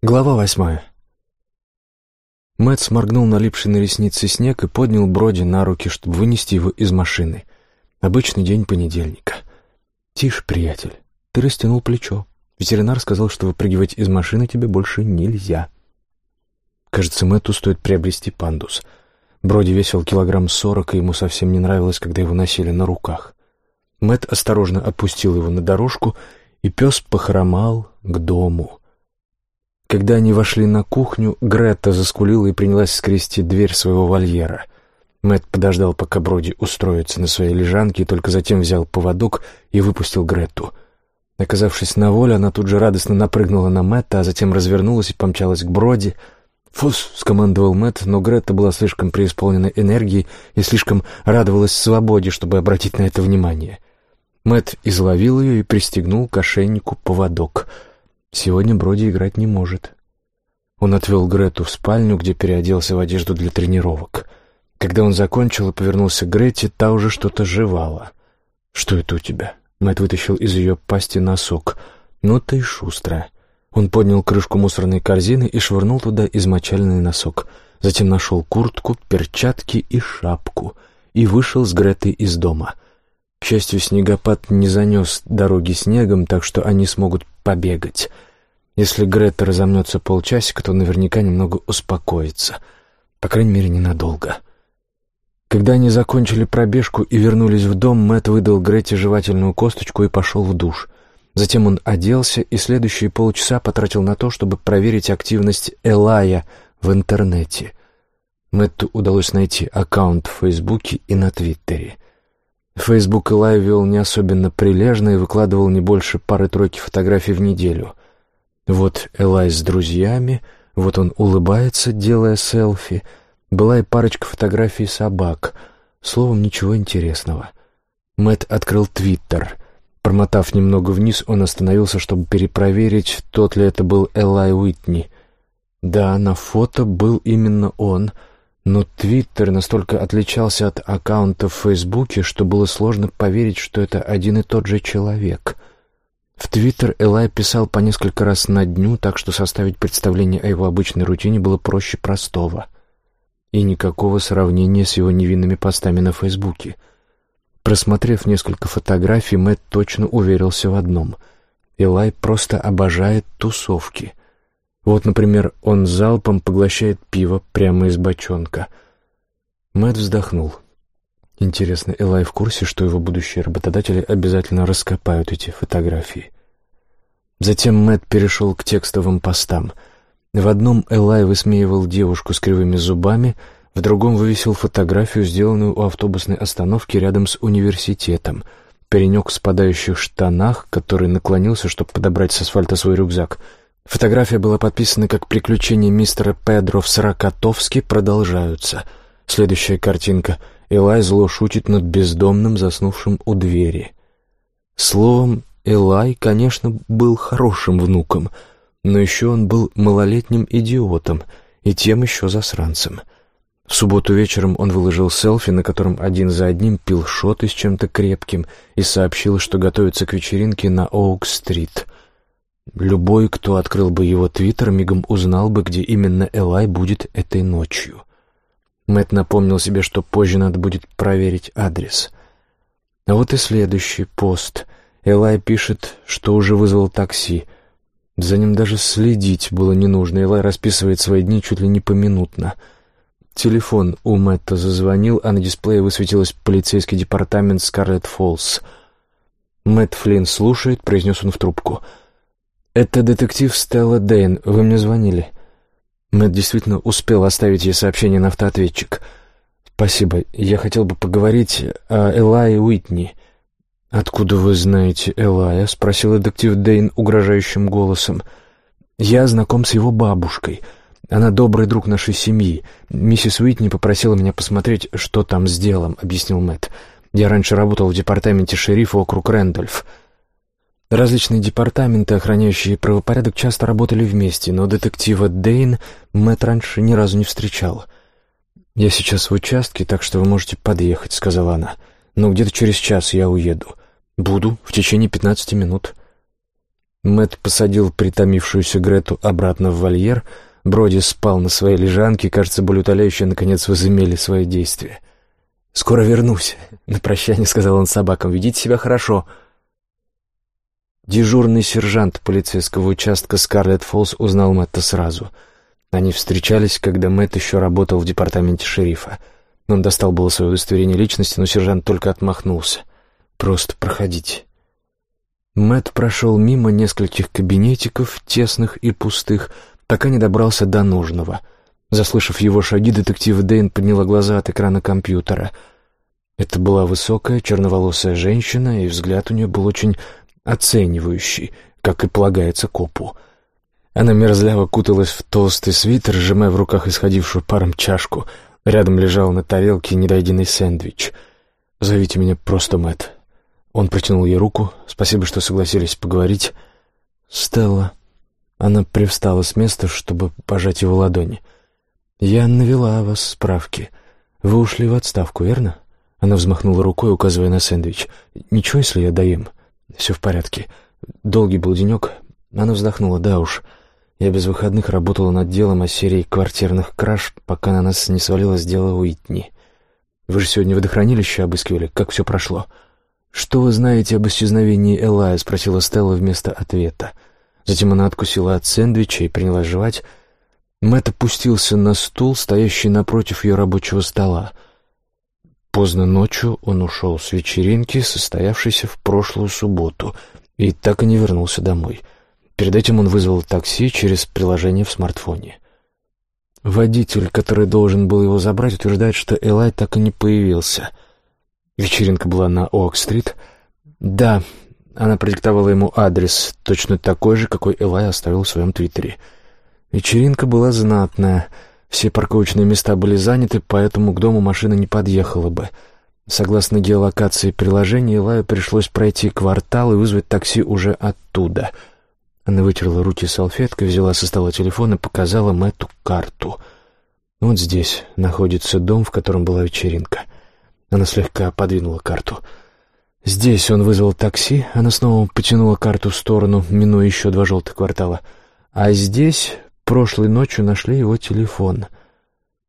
Глава восьмая. Мэтт сморгнул налипший на ресницы снег и поднял Броди на руки, чтобы вынести его из машины. Обычный день понедельника. «Тише, приятель, ты растянул плечо. Ветеринар сказал, что выпрыгивать из машины тебе больше нельзя». Кажется, Мэтту стоит приобрести пандус. Броди весил килограмм сорок, и ему совсем не нравилось, когда его носили на руках. Мэтт осторожно опустил его на дорожку, и пес похромал к дому. Когда они вошли на кухню, Гретта заскулила и принялась скрести дверь своего вольера. Мэт подождал, пока Броди устроится на своей лежанке, и только затем взял поводок и выпустил Гретту. Оказавшись на воле, она тут же радостно напрыгнула на Мэтта, а затем развернулась и помчалась к Броди. «Фус!» — скомандовал Мэтт, но Гретта была слишком преисполнена энергией и слишком радовалась свободе, чтобы обратить на это внимание. Мэтт изловил ее и пристегнул к ошейнику поводок — Сегодня Броди играть не может. Он отвел Грету в спальню, где переоделся в одежду для тренировок. Когда он закончил и повернулся к Грете, та уже что-то жевала. «Что это у тебя?» Мэтт вытащил из ее пасти носок. «Ну ты шустрая». Он поднял крышку мусорной корзины и швырнул туда измочаленный носок. Затем нашел куртку, перчатки и шапку и вышел с Гретой из дома. К счастью, снегопад не занес дороги снегом, так что они смогут побегать. Если Грета разомнется полчасика, то наверняка немного успокоится. По крайней мере, ненадолго. Когда они закончили пробежку и вернулись в дом, Мэтт выдал Грете жевательную косточку и пошел в душ. Затем он оделся и следующие полчаса потратил на то, чтобы проверить активность Элая в интернете. Мэтту удалось найти аккаунт в Фейсбуке и на Твиттере — Фейсбук Элай вел не особенно прилежно и выкладывал не больше пары-тройки фотографий в неделю. Вот Элай с друзьями, вот он улыбается, делая селфи. Была и парочка фотографий собак. Словом, ничего интересного. Мэт открыл Твиттер. Промотав немного вниз, он остановился, чтобы перепроверить, тот ли это был Элай Уитни. Да, на фото был именно он — но Твиттер настолько отличался от аккаунта в Фейсбуке, что было сложно поверить, что это один и тот же человек. В Твиттер Элай писал по несколько раз на дню, так что составить представление о его обычной рутине было проще простого. И никакого сравнения с его невинными постами на Фейсбуке. Просмотрев несколько фотографий, Мэтт точно уверился в одном. Элай просто обожает тусовки. Вот, например, он залпом поглощает пиво прямо из бочонка. Мэтт вздохнул. Интересно, Элай в курсе, что его будущие работодатели обязательно раскопают эти фотографии? Затем Мэтт перешел к текстовым постам. В одном Элай высмеивал девушку с кривыми зубами, в другом вывесил фотографию, сделанную у автобусной остановки рядом с университетом. Паренек в спадающих штанах, который наклонился, чтобы подобрать с асфальта свой рюкзак — Фотография была подписана как «Приключения мистера Педро в Сорокотовске продолжаются». Следующая картинка. Элай зло шутит над бездомным, заснувшим у двери. Словом, Элай, конечно, был хорошим внуком, но еще он был малолетним идиотом и тем еще засранцем. В субботу вечером он выложил селфи, на котором один за одним пил шоты с чем-то крепким и сообщил, что готовится к вечеринке на Оук-стрит — Любой, кто открыл бы его твиттер, мигом узнал бы, где именно Элай будет этой ночью. Мэт напомнил себе, что позже надо будет проверить адрес. А вот и следующий пост. Элай пишет, что уже вызвал такси. За ним даже следить было не нужно. Элай расписывает свои дни чуть ли не поминутно. Телефон у Мэтта зазвонил, а на дисплее высветилось полицейский департамент Скарлетт Фоллс. Мэтт Флинн слушает, произнес он в трубку — «Это детектив Стелла Дейн. Вы мне звонили?» Мэтт действительно успел оставить ей сообщение на автоответчик. «Спасибо. Я хотел бы поговорить о Элае Уитни». «Откуда вы знаете Элая?» — спросил детектив Дейн угрожающим голосом. «Я знаком с его бабушкой. Она добрый друг нашей семьи. Миссис Уитни попросила меня посмотреть, что там с делом», — объяснил Мэтт. «Я раньше работал в департаменте шерифа округ Рэндольф». Различные департаменты, охраняющие правопорядок, часто работали вместе, но детектива Дейн Мэтт раньше ни разу не встречал. «Я сейчас в участке, так что вы можете подъехать», — сказала она. «Но где-то через час я уеду. Буду в течение пятнадцати минут». Мэт посадил притомившуюся Грету обратно в вольер. Броди спал на своей лежанке, кажется, болеутоляющие наконец возымели свое действие. «Скоро вернусь», — на прощание сказал он собакам. «Ведите себя хорошо». Дежурный сержант полицейского участка Скарлетт Фоллс узнал Мэтта сразу. Они встречались, когда Мэтт еще работал в департаменте шерифа. Он достал было свое удостоверение личности, но сержант только отмахнулся. «Просто проходите». Мэтт прошел мимо нескольких кабинетиков, тесных и пустых, пока не добрался до нужного. Заслышав его шаги, детектив Дэйн подняла глаза от экрана компьютера. Это была высокая, черноволосая женщина, и взгляд у нее был очень оценивающий, как и полагается копу. Она мерзляво куталась в толстый свитер, сжимая в руках исходившую паром чашку. Рядом лежал на тарелке недоеденный сэндвич. «Зовите меня просто Мэтт». Он протянул ей руку. «Спасибо, что согласились поговорить». «Стелла». Она привстала с места, чтобы пожать его ладони. «Я навела вас справки. Вы ушли в отставку, верно?» Она взмахнула рукой, указывая на сэндвич. «Ничего, если я доем?» Все в порядке. Долгий был денек. Она вздохнула. Да уж, я без выходных работала над делом о серии квартирных краж, пока на нас не свалилось дело Уитни. Вы же сегодня водохранилище обыскивали. Как все прошло? «Что вы знаете об исчезновении Элая?» — спросила Стелла вместо ответа. Затем она откусила от сэндвича и принялась жевать. Мэтт опустился на стул, стоящий напротив ее рабочего стола — Поздно ночью он ушел с вечеринки, состоявшейся в прошлую субботу, и так и не вернулся домой. Перед этим он вызвал такси через приложение в смартфоне. Водитель, который должен был его забрать, утверждает, что Элай так и не появился. Вечеринка была на Ок-стрит. Да, она продиктовала ему адрес, точно такой же, какой Элай оставил в своем твиттере. Вечеринка была знатная — все парковочные места были заняты, поэтому к дому машина не подъехала бы. Согласно геолокации приложения, Лаю пришлось пройти квартал и вызвать такси уже оттуда. Она вытерла руки салфеткой, взяла со стола телефон и показала Мэтту карту. Вот здесь находится дом, в котором была вечеринка. Она слегка подвинула карту. Здесь он вызвал такси, она снова потянула карту в сторону, минуя еще два желтых квартала. А здесь Прошлой ночью нашли его телефон.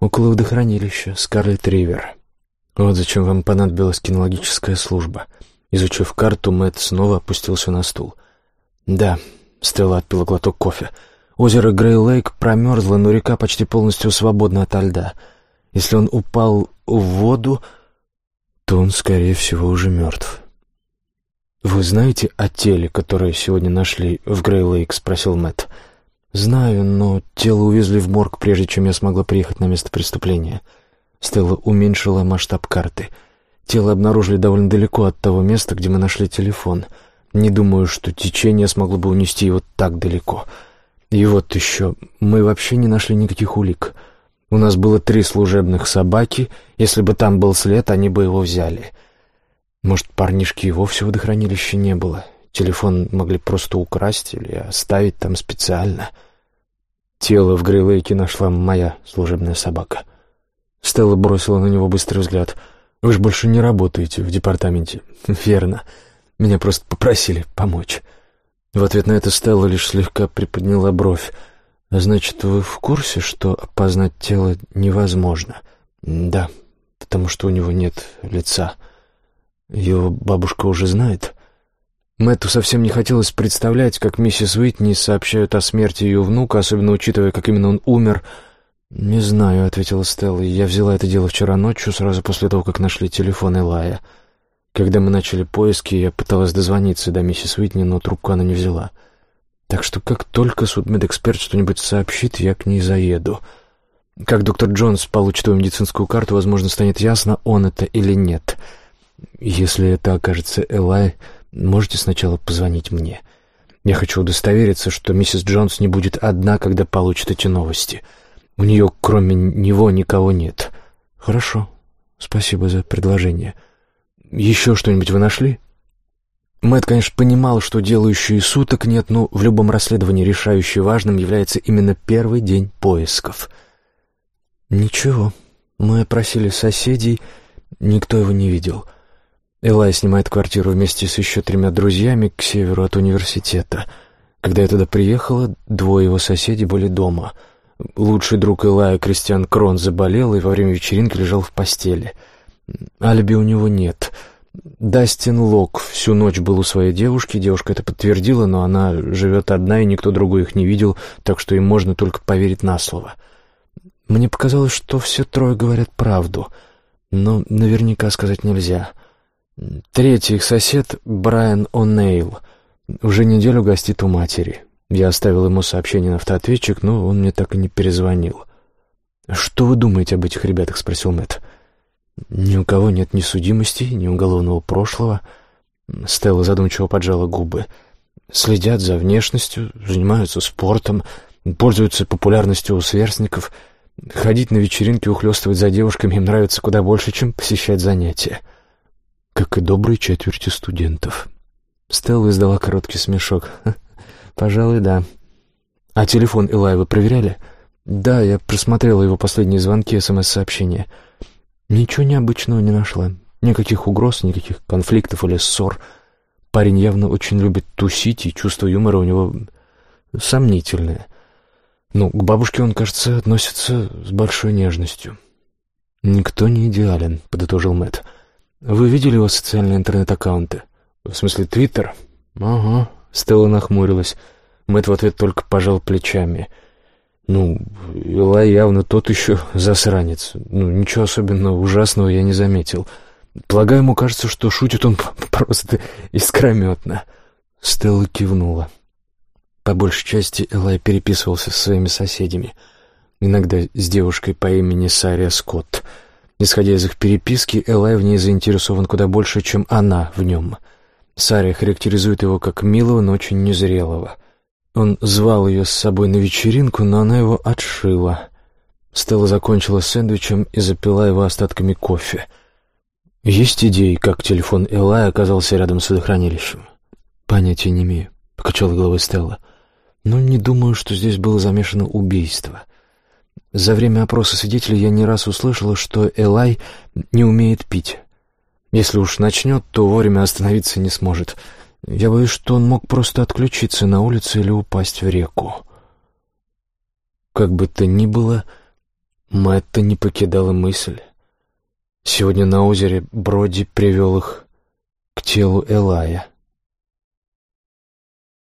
Около водохранилища, Скарлетт Ривер. Вот зачем вам понадобилась кинологическая служба. Изучив карту, Мэтт снова опустился на стул. Да, Стелла отпила глоток кофе. Озеро Грей-Лейк промерзло, но река почти полностью свободна ото льда. Если он упал в воду, то он, скорее всего, уже мертв. «Вы знаете о теле, которое сегодня нашли в Грей-Лейк?» — спросил Мэтт. «Знаю, но тело увезли в морг, прежде чем я смогла приехать на место преступления». Стелла уменьшила масштаб карты. Тело обнаружили довольно далеко от того места, где мы нашли телефон. Не думаю, что течение смогло бы унести его так далеко. И вот еще, мы вообще не нашли никаких улик. У нас было три служебных собаки. Если бы там был след, они бы его взяли. Может, парнишки и вовсе водохранилища не было. Телефон могли просто украсть или оставить там специально. — Тело в Грилейке нашла моя служебная собака. Стелла бросила на него быстрый взгляд. «Вы же больше не работаете в департаменте». «Верно. Меня просто попросили помочь». В ответ на это Стелла лишь слегка приподняла бровь. «Значит, вы в курсе, что опознать тело невозможно?» «Да, потому что у него нет лица. Его бабушка уже знает?» Мэтту совсем не хотелось представлять, как миссис Уитни сообщают о смерти ее внука, особенно учитывая, как именно он умер. «Не знаю», — ответила Стелла. «Я взяла это дело вчера ночью, сразу после того, как нашли телефон Элая. Когда мы начали поиски, я пыталась дозвониться до миссис Уитни, но трубку она не взяла. Так что как только судмедэксперт что-нибудь сообщит, я к ней заеду. Как доктор Джонс получит твою медицинскую карту, возможно, станет ясно, он это или нет. Если это окажется Элай...» Можете сначала позвонить мне? Я хочу удостовериться, что миссис Джонс не будет одна, когда получит эти новости. У нее, кроме него, никого нет. Хорошо. Спасибо за предложение. Еще что-нибудь вы нашли? Мэтт, конечно, понимал, что делающие суток нет, но в любом расследовании решающим важным является именно первый день поисков. Ничего. Мы опросили соседей, никто его не видел. — Элай снимает квартиру вместе с еще тремя друзьями к северу от университета. Когда я туда приехала, двое его соседей были дома. Лучший друг Илая, Кристиан Крон, заболел и во время вечеринки лежал в постели. Алиби у него нет. Дастин Лок всю ночь был у своей девушки, девушка это подтвердила, но она живет одна, и никто другой их не видел, так что им можно только поверить на слово. Мне показалось, что все трое говорят правду, но наверняка сказать нельзя. Третий их сосед, Брайан О'Нейл, уже неделю гостит у матери. Я оставил ему сообщение на автоответчик, но он мне так и не перезвонил. «Что вы думаете об этих ребятах?» — спросил Мэтт. «Ни у кого нет ни судимости, ни уголовного прошлого». Стелла задумчиво поджала губы. «Следят за внешностью, занимаются спортом, пользуются популярностью у сверстников. Ходить на вечеринки, ухлёстывать за девушками им нравится куда больше, чем посещать занятия. Как и доброй четверти студентов». Стелла издала короткий смешок. «Пожалуй, да». «А телефон Элай вы проверяли?» «Да, я просмотрела его последние звонки, СМС-сообщения. Ничего необычного не нашла. Никаких угроз, никаких конфликтов или ссор. Парень явно очень любит тусить, и чувство юмора у него сомнительное. Ну, к бабушке он, кажется, относится с большой нежностью». «Никто не идеален», — подытожил Мэтт. «Вы видели его социальные интернет-аккаунты?» «В смысле, Твиттер?» «Ага», — Стелла нахмурилась. Мэтт в ответ только пожал плечами. «Ну, Илай явно тот еще засранец. Ну, ничего особенно ужасного я не заметил. Полагаю, ему кажется, что шутит он просто искрометно». Стелла кивнула. По большей части Элай переписывался со своими соседями. Иногда с девушкой по имени Сария Скотт. Исходя из их переписки, Элай в ней заинтересован куда больше, чем она в нем — Саря характеризует его как милого, но очень незрелого. Он звал ее с собой на вечеринку, но она его отшила. Стелла закончила сэндвичем и запила его остатками кофе. «Есть идеи, как телефон Элай оказался рядом с водохранилищем?» «Понятия не имею», — покачала головой Стелла. «Но не думаю, что здесь было замешано убийство. За время опроса свидетелей я не раз услышала, что Элай не умеет пить». Если уж начнет, то вовремя остановиться не сможет. Я боюсь, что он мог просто отключиться на улице или упасть в реку. Как бы то ни было, Мэтта не покидала мысль. Сегодня на озере Броди привел их к телу Элая.